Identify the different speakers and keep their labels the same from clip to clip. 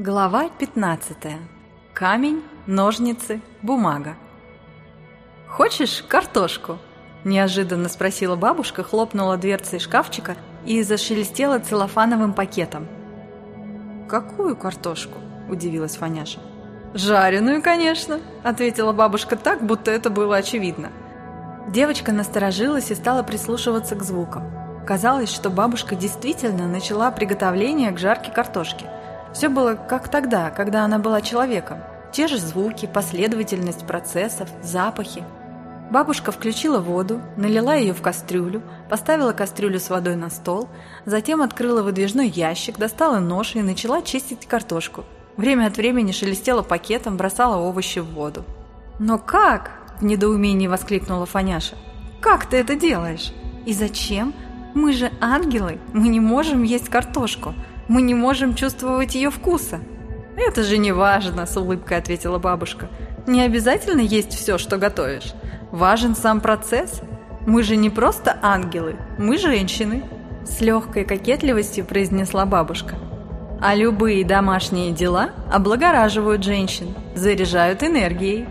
Speaker 1: Глава 15. Камень, ножницы, бумага. «Хочешь картошку?» – неожиданно спросила бабушка, хлопнула дверцей шкафчика и зашелестела целлофановым пакетом. «Какую картошку?» – удивилась Фаняша. «Жареную, конечно», – ответила бабушка так, будто это было очевидно. Девочка насторожилась и стала прислушиваться к звукам. Казалось, что бабушка действительно начала приготовление к жарке картошки – все было как тогда, когда она была человеком. Те же звуки, последовательность процессов, запахи. Бабушка включила воду, налила ее в кастрюлю, поставила кастрюлю с водой на стол, затем открыла выдвижной ящик, достала нож и начала чистить картошку. Время от времени шелестела пакетом, бросала овощи в воду. «Но как?» – в недоумении воскликнула Фаняша. «Как ты это делаешь? И зачем? Мы же ангелы, мы не можем есть картошку мы не можем чувствовать ее вкуса. Это же не важно, с улыбкой ответила бабушка. Не обязательно есть все, что готовишь. Важен сам процесс. Мы же не просто ангелы, мы женщины. С легкой кокетливостью произнесла бабушка. А любые домашние дела облагораживают женщин, заряжают энергией.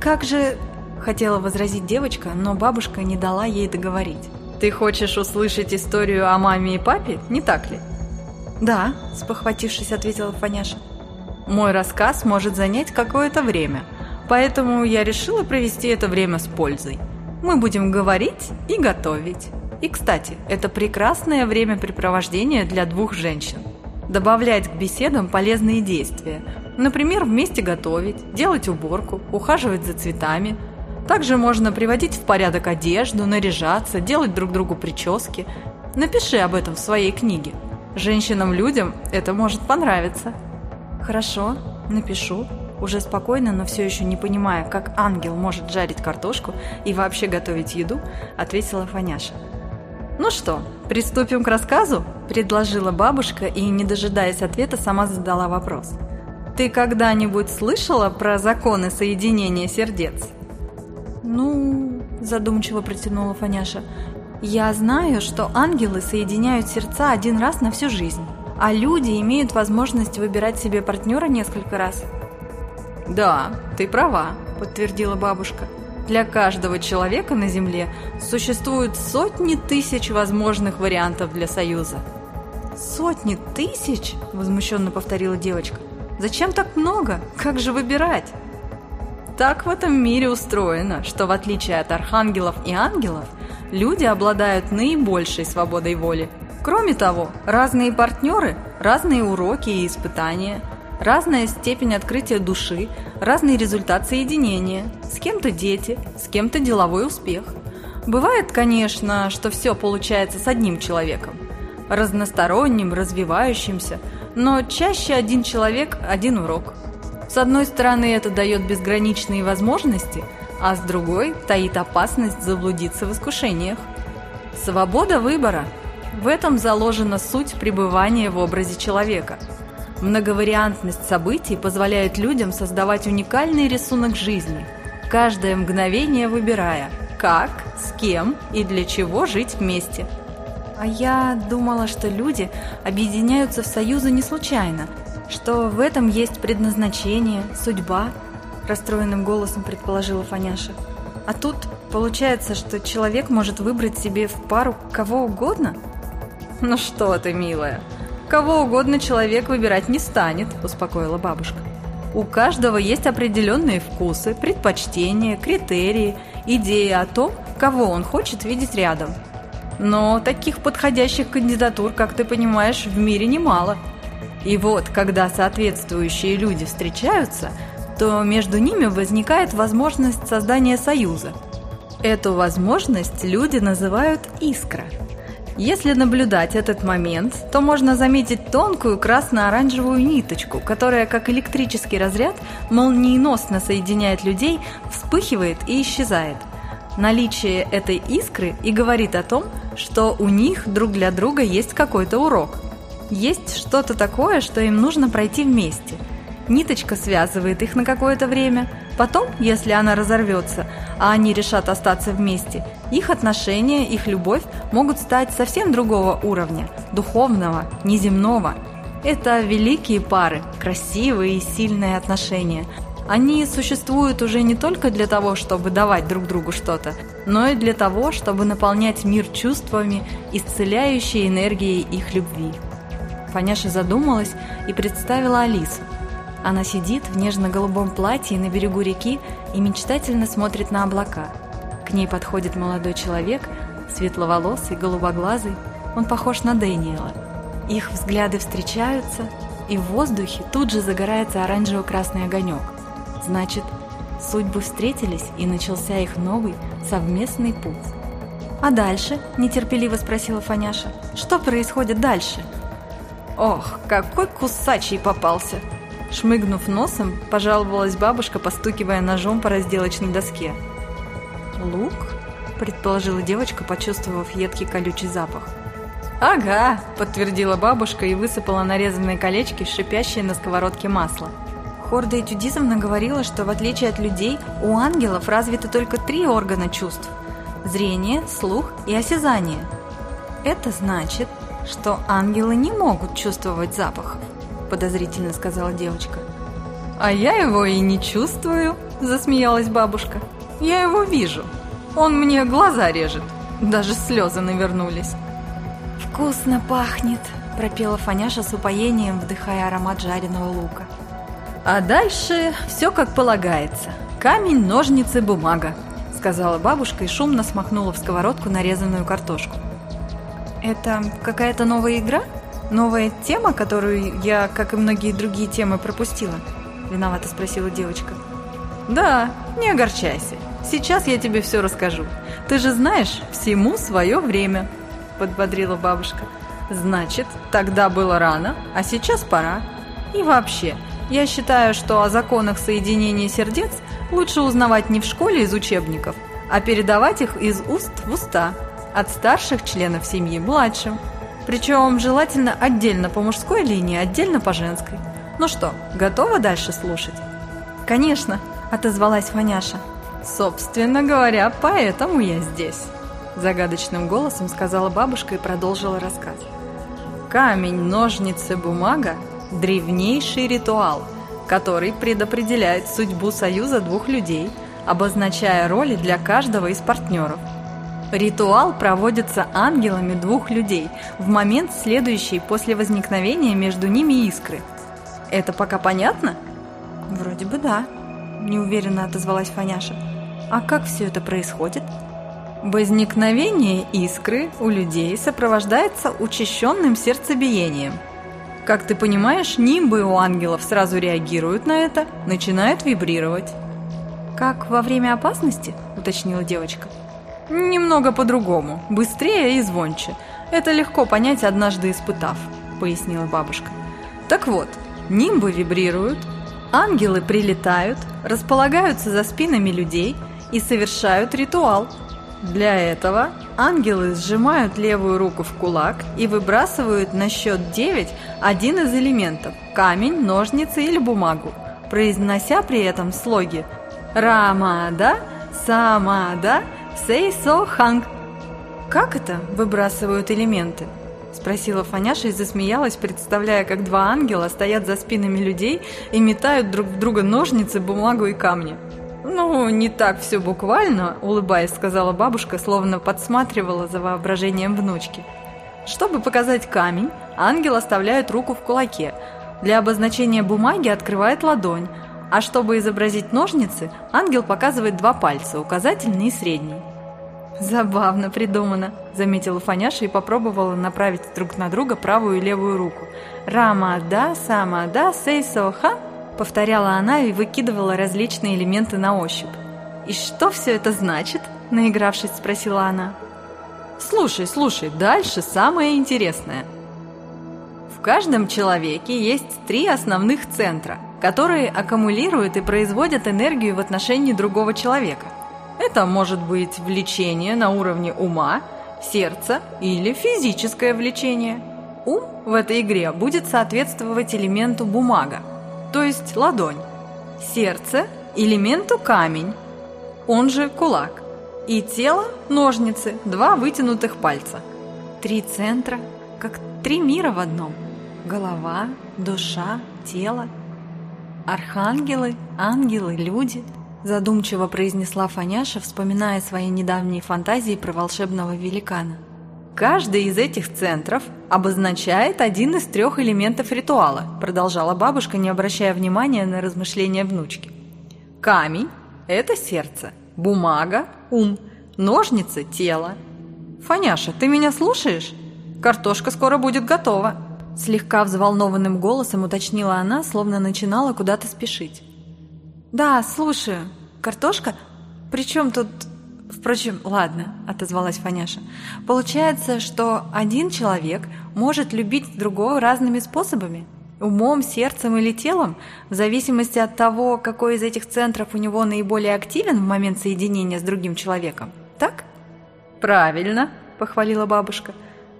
Speaker 1: Как же... Хотела возразить девочка, но бабушка не дала ей договорить. Ты хочешь услышать историю о маме и папе, не так ли? «Да», – спохватившись, ответила Фаняша. «Мой рассказ может занять какое-то время, поэтому я решила провести это время с пользой. Мы будем говорить и готовить. И, кстати, это прекрасное времяпрепровождение для двух женщин. Добавлять к беседам полезные действия. Например, вместе готовить, делать уборку, ухаживать за цветами. Также можно приводить в порядок одежду, наряжаться, делать друг другу прически. Напиши об этом в своей книге. Женщинам-людям это может понравиться. Хорошо, напишу. Уже спокойно, но все еще не понимая, как ангел может жарить картошку и вообще готовить еду, ответила Фаняша. «Ну что, приступим к рассказу?» – предложила бабушка и, не дожидаясь ответа, сама задала вопрос. «Ты когда-нибудь слышала про законы соединения сердец?» «Ну...» – задумчиво протянула Фаняша. Я знаю, что ангелы соединяют сердца один раз на всю жизнь, а люди имеют возможность выбирать себе партнера несколько раз. «Да, ты права», – подтвердила бабушка. «Для каждого человека на Земле существуют сотни тысяч возможных вариантов для союза». «Сотни тысяч?» – возмущенно повторила девочка. «Зачем так много? Как же выбирать?» Так в этом мире устроено, что в отличие от архангелов и ангелов – люди обладают наибольшей свободой воли. Кроме того, разные партнеры, разные уроки и испытания, разная степень открытия души, разный результат соединения, с кем-то дети, с кем-то деловой успех. Бывает, конечно, что все получается с одним человеком, разносторонним, развивающимся, но чаще один человек – один урок. С одной стороны, это дает безграничные возможности – а с другой таит опасность заблудиться в искушениях. Свобода выбора – в этом заложена суть пребывания в образе человека. Многовариантность событий позволяет людям создавать уникальный рисунок жизни, каждое мгновение выбирая, как, с кем и для чего жить вместе. А я думала, что люди объединяются в союзы не случайно, что в этом есть предназначение, судьба – расстроенным голосом предположила Фаняша. А тут получается, что человек может выбрать себе в пару кого угодно? Ну что ты, милая, кого угодно человек выбирать не станет, успокоила бабушка. У каждого есть определенные вкусы, предпочтения, критерии, идеи о том, кого он хочет видеть рядом. Но таких подходящих кандидатур, как ты понимаешь, в мире немало. И вот, когда соответствующие люди встречаются – то между ними возникает возможность создания союза. Эту возможность люди называют «искра». Если наблюдать этот момент, то можно заметить тонкую красно-оранжевую ниточку, которая, как электрический разряд, молниеносно соединяет людей, вспыхивает и исчезает. Наличие этой искры и говорит о том, что у них друг для друга есть какой-то урок. Есть что-то такое, что им нужно пройти вместе – Ниточка связывает их на какое-то время. Потом, если она разорвется, а они решат остаться вместе, их отношения, их любовь могут стать совсем другого уровня, духовного, неземного. Это великие пары, красивые и сильные отношения. Они существуют уже не только для того, чтобы давать друг другу что-то, но и для того, чтобы наполнять мир чувствами, исцеляющей энергией их любви. Фаняша задумалась и представила Алису. Она сидит в нежно-голубом платье на берегу реки и мечтательно смотрит на облака. К ней подходит молодой человек, светловолосый, голубоглазый. Он похож на Дэниела. Их взгляды встречаются, и в воздухе тут же загорается оранжево-красный огонек. Значит, судьбы встретились, и начался их новый совместный путь. «А дальше?» – нетерпеливо спросила Фаняша. «Что происходит дальше?»
Speaker 2: «Ох, какой кусачий попался!» Шмыгнув носом, пожаловалась бабушка, постукивая ножом по разделочной доске.
Speaker 1: «Лук?» – предположила девочка, почувствовав едкий колючий запах.
Speaker 2: «Ага», – подтвердила бабушка и высыпала нарезанные колечки, шипящие на сковородке масло.
Speaker 1: Хорда Этюдизовна говорила, что в отличие от людей, у ангелов развиты только три органа чувств – зрение, слух и осязание. Это значит, что ангелы не могут чувствовать запах, подозрительно сказала девочка.
Speaker 2: А я его и не чувствую, засмеялась бабушка. Я его вижу. Он мне глаза режет. Даже слезы навернулись.
Speaker 1: «Вкусно пахнет!» – пропела Фаняша с упоением, вдыхая аромат жареного лука.
Speaker 2: «А дальше все как полагается. Камень, ножницы, бумага», – сказала бабушка и шумно смахнула в сковородку нарезанную картошку.
Speaker 1: «Это какая-то новая игра? Новая тема, которую я, как и многие другие темы, пропустила?» – виновато спросила девочка.
Speaker 2: «Да, не огорчайся. Сейчас я тебе все расскажу. Ты же знаешь, всему свое время», подбодрила бабушка. «Значит, тогда было рано, а сейчас пора. И вообще, я считаю, что о законах соединения сердец лучше узнавать не в школе из учебников, а передавать их из уст в уста, от старших членов семьи младшим. Причем желательно отдельно по мужской линии, отдельно по женской. Ну что, готова дальше слушать?»
Speaker 1: «Конечно», – отозвалась Фаняша.
Speaker 2: «Собственно говоря, поэтому я здесь». Загадочным голосом сказала бабушка и продолжила рассказ. Камень, ножницы, бумага – древнейший ритуал, который предопределяет судьбу союза двух людей, обозначая роли для каждого из партнеров. Ритуал проводится ангелами двух людей в момент, следующий после возникновения между ними искры. Это пока понятно?
Speaker 1: Вроде бы да, неуверенно отозвалась Фаняша. А как все это происходит?
Speaker 2: Возникновение искры у людей сопровождается учащенным сердцебиением. Как ты понимаешь, нимбы у ангелов сразу реагируют на это, начинают вибрировать.
Speaker 1: «Как во время опасности?» – уточнила девочка.
Speaker 2: «Немного по-другому, быстрее и звонче. Это легко понять, однажды испытав», – пояснила бабушка. «Так вот, нимбы вибрируют, ангелы прилетают, располагаются за спинами людей и совершают ритуал – для этого ангелы сжимают левую руку в кулак и выбрасывают на счет 9 один из элементов – камень, ножницы или бумагу, произнося при этом слоги «Рамада», «Самада», «Сейсо Ханг». «Как это выбрасывают элементы?» – спросила Фаняша и засмеялась, представляя, как два ангела стоят за спинами людей и метают друг в друга ножницы, бумагу и камни. «Ну, не так все буквально», – улыбаясь, сказала бабушка, словно подсматривала за воображением внучки. Чтобы показать камень, ангел оставляет руку в кулаке. Для обозначения бумаги открывает ладонь, а чтобы изобразить ножницы, ангел показывает два пальца, указательный и средний.
Speaker 1: «Забавно придумано», – заметила Фаняша и попробовала направить друг на друга правую и левую руку. «Рама да, сама да, сейсо ха», Повторяла она и выкидывала различные элементы на ощупь. «И что все это значит?» – наигравшись, спросила она.
Speaker 2: «Слушай, слушай, дальше самое интересное. В каждом человеке есть три основных центра, которые аккумулируют и производят энергию в отношении другого человека. Это может быть влечение на уровне ума, сердца или физическое влечение. Ум в этой игре будет соответствовать элементу бумага, то есть ладонь. Сердце – элементу камень, он же кулак. И тело – ножницы, два вытянутых пальца.
Speaker 1: Три центра, как три мира в одном. Голова, душа, тело. Архангелы, ангелы, люди – задумчиво произнесла Фаняша, вспоминая свои недавние фантазии про волшебного великана. «Каждый из этих центров обозначает один из трех элементов ритуала», продолжала бабушка, не обращая внимания на размышления внучки. «Камень – это сердце, бумага – ум, ножницы – тело». «Фаняша, ты меня слушаешь? Картошка скоро будет готова», слегка взволнованным голосом уточнила она, словно начинала куда-то спешить. «Да, слушаю. Картошка? Причем тут...» «Впрочем, ладно», — отозвалась Фаняша. «Получается, что один человек может любить другого разными способами? Умом, сердцем или телом, в зависимости от того, какой из этих центров у него наиболее активен в момент соединения с другим человеком. Так?»
Speaker 2: «Правильно», — похвалила бабушка.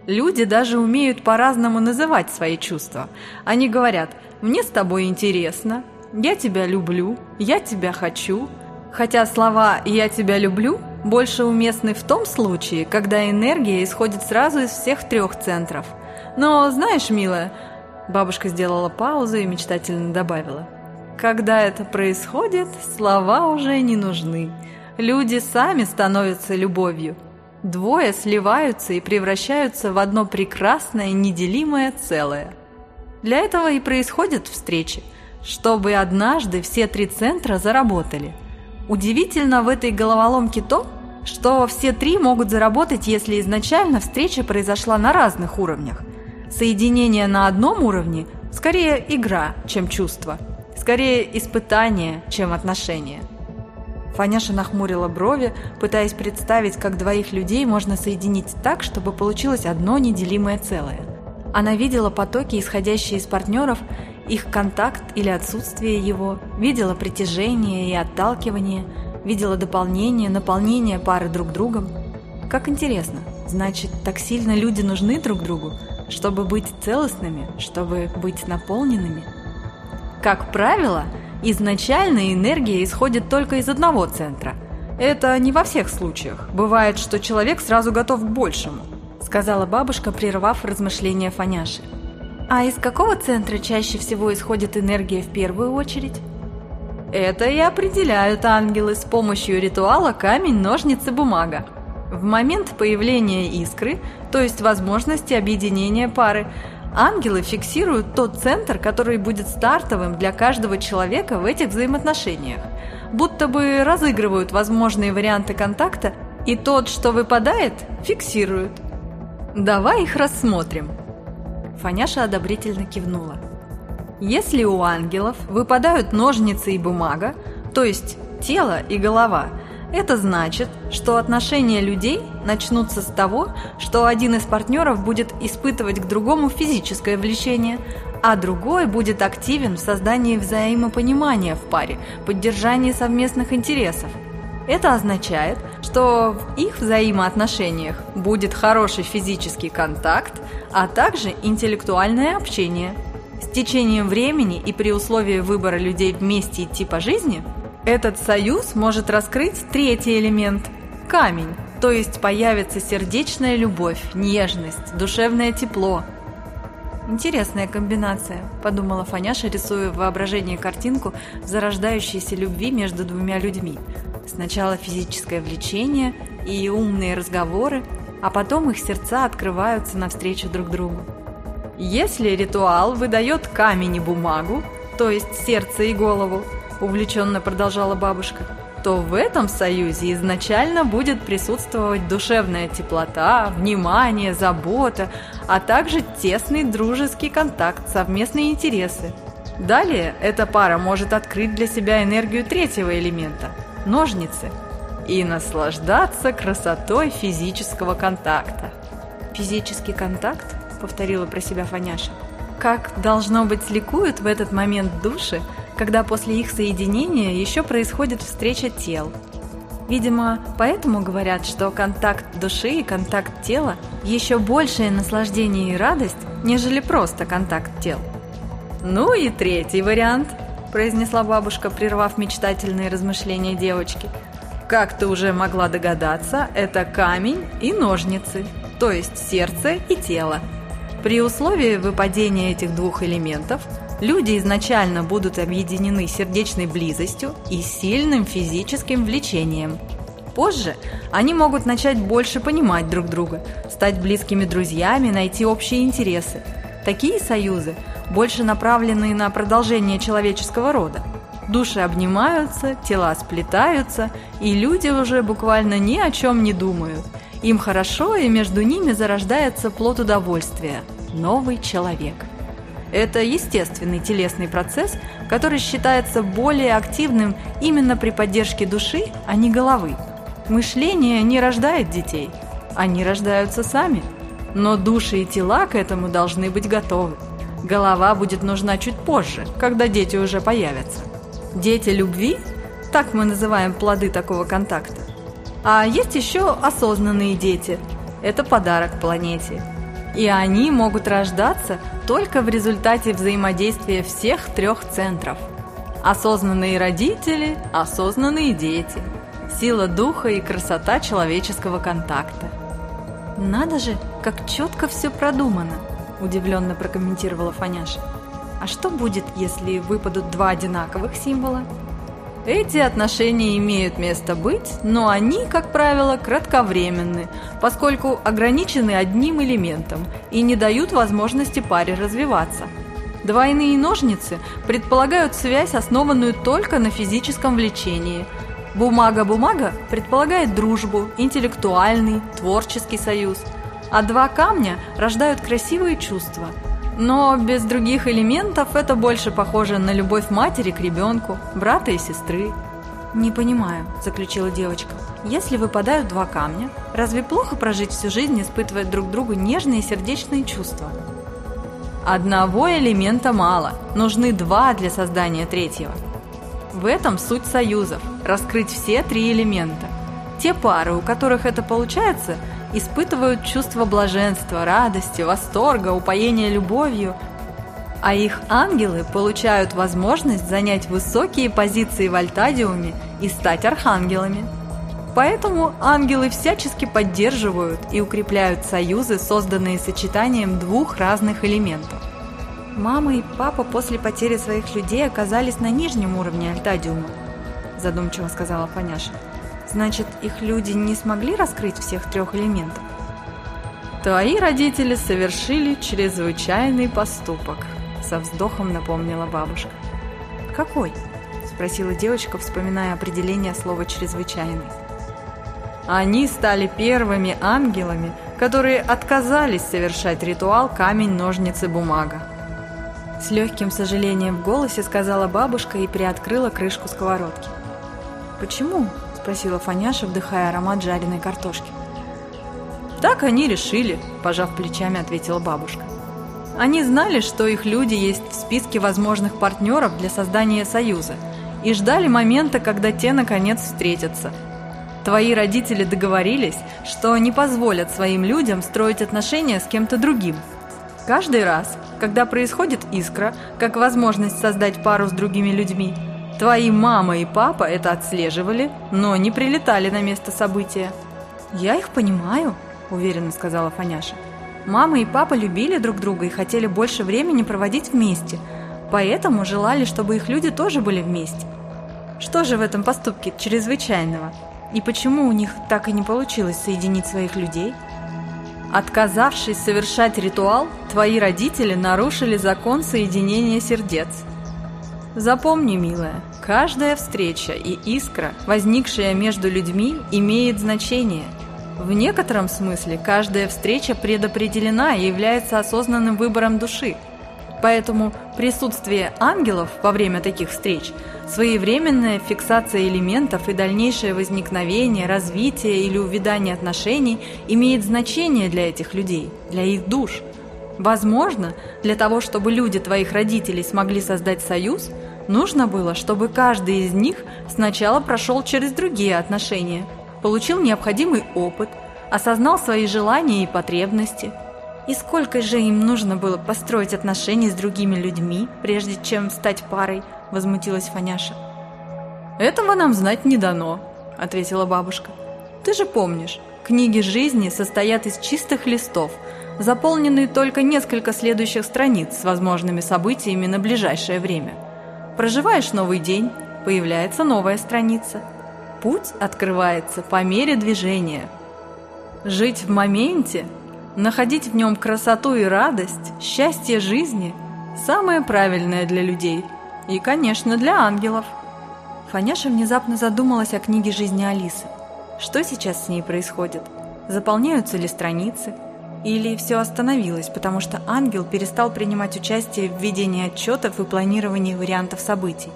Speaker 2: «Люди даже умеют по-разному называть свои чувства. Они говорят «мне с тобой интересно», «я тебя люблю», «я тебя хочу», хотя слова «я тебя люблю» больше уместны в том случае, когда энергия исходит сразу из всех трех центров. Но знаешь, милая, бабушка сделала паузу и мечтательно добавила, когда это происходит, слова уже не нужны. Люди сами становятся любовью. Двое сливаются и превращаются в одно прекрасное неделимое целое. Для этого и происходят встречи – чтобы однажды все три центра заработали. Удивительно в этой головоломке то, что все три могут заработать, если изначально встреча произошла на разных уровнях. Соединение на одном уровне – скорее игра, чем чувство, скорее испытание, чем отношение. Фаняша нахмурила брови, пытаясь представить, как двоих людей можно соединить так, чтобы получилось одно неделимое целое. Она видела потоки, исходящие из партнеров, их контакт или отсутствие его, видела притяжение и отталкивание, видела дополнение, наполнение пары друг другом. Как интересно, значит, так сильно люди нужны друг другу, чтобы быть целостными, чтобы быть наполненными? Как правило, изначально энергия исходит только из одного центра. Это не во всех случаях. Бывает, что человек сразу готов к большему, сказала бабушка, прервав размышления Фаняши. А из какого центра чаще всего исходит энергия в первую очередь? Это и определяют ангелы с помощью ритуала камень, ножницы, бумага. В момент появления искры, то есть возможности объединения пары, ангелы фиксируют тот центр, который будет стартовым для каждого человека в этих взаимоотношениях. Будто бы разыгрывают возможные варианты контакта, и тот, что выпадает, фиксируют. Давай их рассмотрим. Фаняша одобрительно кивнула. Если у ангелов выпадают ножницы и бумага, то есть тело и голова, это значит, что отношения людей начнутся с того, что один из партнеров будет испытывать к другому физическое влечение, а другой будет активен в создании взаимопонимания в паре, поддержании совместных интересов – это означает, что в их взаимоотношениях будет хороший физический контакт, а также интеллектуальное общение. С течением времени и при условии выбора людей вместе идти по жизни, этот союз может раскрыть третий элемент – камень, то есть появится сердечная любовь, нежность, душевное тепло. «Интересная комбинация», – подумала Фаняша, рисуя в воображении картинку зарождающейся любви между двумя людьми – Сначала физическое влечение и умные разговоры, а потом их сердца открываются навстречу друг другу. Если ритуал выдает камень и бумагу, то есть сердце и голову, увлеченно продолжала бабушка, то в этом союзе изначально будет присутствовать душевная теплота, внимание, забота, а также тесный дружеский контакт, совместные интересы. Далее эта пара может открыть для себя энергию третьего элемента – ножницы и наслаждаться красотой физического контакта. «Физический контакт?» — повторила про себя Фаняша. «Как, должно быть, ликуют в этот момент души, когда после их соединения еще происходит встреча тел. Видимо, поэтому говорят, что контакт души и контакт тела – еще большее наслаждение и радость, нежели просто контакт тел. Ну и третий вариант – произнесла бабушка, прервав мечтательные размышления девочки. «Как ты уже могла догадаться, это камень и ножницы, то есть сердце и тело.
Speaker 1: При условии выпадения этих двух элементов люди изначально будут объединены сердечной близостью и сильным физическим влечением. Позже они могут начать больше понимать друг друга, стать близкими друзьями, найти общие интересы. Такие союзы больше направлены на продолжение человеческого рода. Души обнимаются, тела сплетаются, и люди уже буквально ни о чем не думают. Им хорошо, и между ними зарождается плод удовольствия – новый человек. Это естественный телесный процесс, который считается более активным именно при поддержке души, а не головы. Мышление не рождает детей, они рождаются сами. Но души и тела к этому должны быть готовы. Голова будет нужна чуть позже, когда дети уже появятся. Дети любви – так мы называем плоды такого контакта. А есть еще осознанные дети – это подарок планете. И они могут рождаться только в результате взаимодействия всех трех центров. Осознанные родители, осознанные дети, сила духа и красота человеческого контакта.
Speaker 2: Надо же, как четко все продумано – удивленно прокомментировала Фаняша. А что будет, если выпадут два одинаковых символа?
Speaker 1: Эти отношения имеют место быть, но они, как правило, кратковременны, поскольку ограничены одним элементом и не дают возможности паре развиваться. Двойные ножницы предполагают связь, основанную только на физическом влечении. Бумага-бумага предполагает дружбу, интеллектуальный, творческий союз – а два камня рождают красивые чувства. Но без других элементов это больше похоже на любовь матери к ребенку, брата и сестры.
Speaker 2: «Не понимаю», – заключила девочка. «Если выпадают два камня, разве плохо прожить всю жизнь, испытывая друг другу нежные сердечные чувства?»
Speaker 1: Одного элемента мало, нужны два для создания третьего. В этом суть союзов – раскрыть все три элемента. Те пары, у которых это получается – испытывают чувство блаженства, радости, восторга, упоения любовью, а их ангелы получают возможность занять высокие позиции в Альтадиуме и стать архангелами. Поэтому ангелы всячески поддерживают и укрепляют союзы, созданные сочетанием двух разных элементов.
Speaker 2: Мама и папа после потери своих людей оказались на нижнем уровне Альтадиума, задумчиво сказала Фаняша. Значит, их люди не смогли раскрыть всех трех элементов?
Speaker 1: Твои родители совершили чрезвычайный поступок, со вздохом напомнила бабушка.
Speaker 2: Какой? Спросила девочка, вспоминая определение слова «чрезвычайный».
Speaker 1: Они стали первыми ангелами, которые отказались совершать ритуал камень-ножницы-бумага.
Speaker 2: С легким сожалением в голосе сказала бабушка и приоткрыла крышку сковородки. «Почему?» Спросила Фаняша, вдыхая аромат жареной картошки.
Speaker 1: «Так они решили», – пожав плечами, ответила бабушка. «Они знали, что их люди есть в списке возможных партнеров для создания союза и ждали момента, когда те, наконец, встретятся. Твои родители договорились, что не позволят своим людям строить отношения с кем-то другим. Каждый раз, когда происходит искра, как возможность создать пару с другими людьми – Твои мама и папа это отслеживали, но не прилетали на место события.
Speaker 2: Я их понимаю, уверенно сказала Фаняша. Мама и папа любили друг друга и хотели больше времени проводить вместе, поэтому желали, чтобы их люди тоже были вместе. Что же в этом поступке чрезвычайного? И почему у них так и не получилось соединить своих людей?
Speaker 1: Отказавшись совершать ритуал, твои родители нарушили закон соединения сердец – Запомни, милая, каждая встреча и искра, возникшая между людьми, имеет значение. В некотором смысле каждая встреча предопределена и является осознанным выбором души. Поэтому присутствие ангелов во время таких встреч, своевременная фиксация элементов и дальнейшее возникновение, развитие или увядание отношений имеет значение для этих людей, для их душ – Возможно, для того, чтобы люди твоих родителей смогли создать союз, нужно было, чтобы каждый из них сначала прошел через другие отношения, получил необходимый опыт, осознал свои желания и потребности.
Speaker 2: И сколько же им нужно было построить отношения с другими людьми, прежде чем стать парой, возмутилась Фаняша.
Speaker 1: Этого нам знать не дано, ответила бабушка. Ты же помнишь, книги жизни состоят из чистых листов – заполнены только несколько следующих страниц с возможными событиями на ближайшее время. Проживаешь новый день, появляется новая страница. Путь открывается по мере движения. Жить в моменте, находить в нем красоту и радость, счастье жизни – самое правильное для людей и, конечно, для ангелов. Фаняша внезапно задумалась о книге жизни Алисы. Что сейчас с ней происходит? Заполняются ли страницы? Или все остановилось, потому что ангел перестал принимать участие в ведении отчетов и планировании вариантов событий?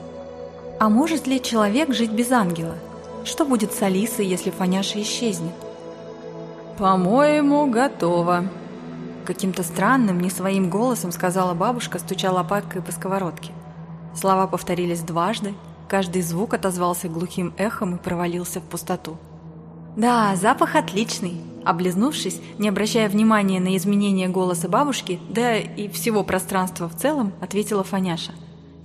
Speaker 1: А может ли человек жить без ангела? Что будет с Алисой, если Фаняша исчезнет? «По-моему, готово», Каким-то странным, не своим голосом сказала бабушка, стуча лопаткой по сковородке. Слова повторились дважды, каждый звук отозвался глухим эхом и провалился в пустоту. «Да, запах отличный!» Облизнувшись, не обращая внимания на изменение голоса бабушки, да и всего пространства в целом, ответила Фаняша.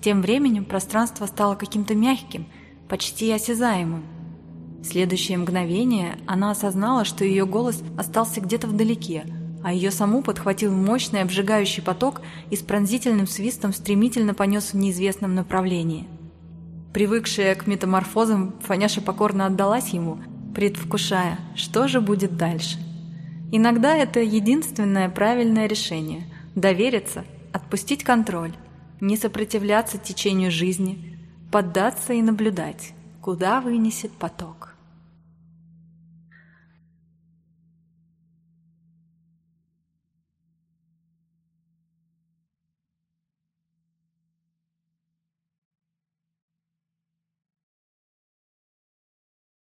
Speaker 1: Тем временем пространство стало каким-то мягким, почти осязаемым. В следующее мгновение она осознала, что ее голос остался где-то вдалеке, а ее саму подхватил мощный обжигающий поток и с пронзительным свистом стремительно понес в неизвестном направлении. Привыкшая к метаморфозам, Фаняша покорно отдалась ему – предвкушая, что же будет дальше. Иногда это единственное правильное решение – довериться, отпустить контроль, не сопротивляться течению жизни, поддаться и наблюдать, куда вынесет поток.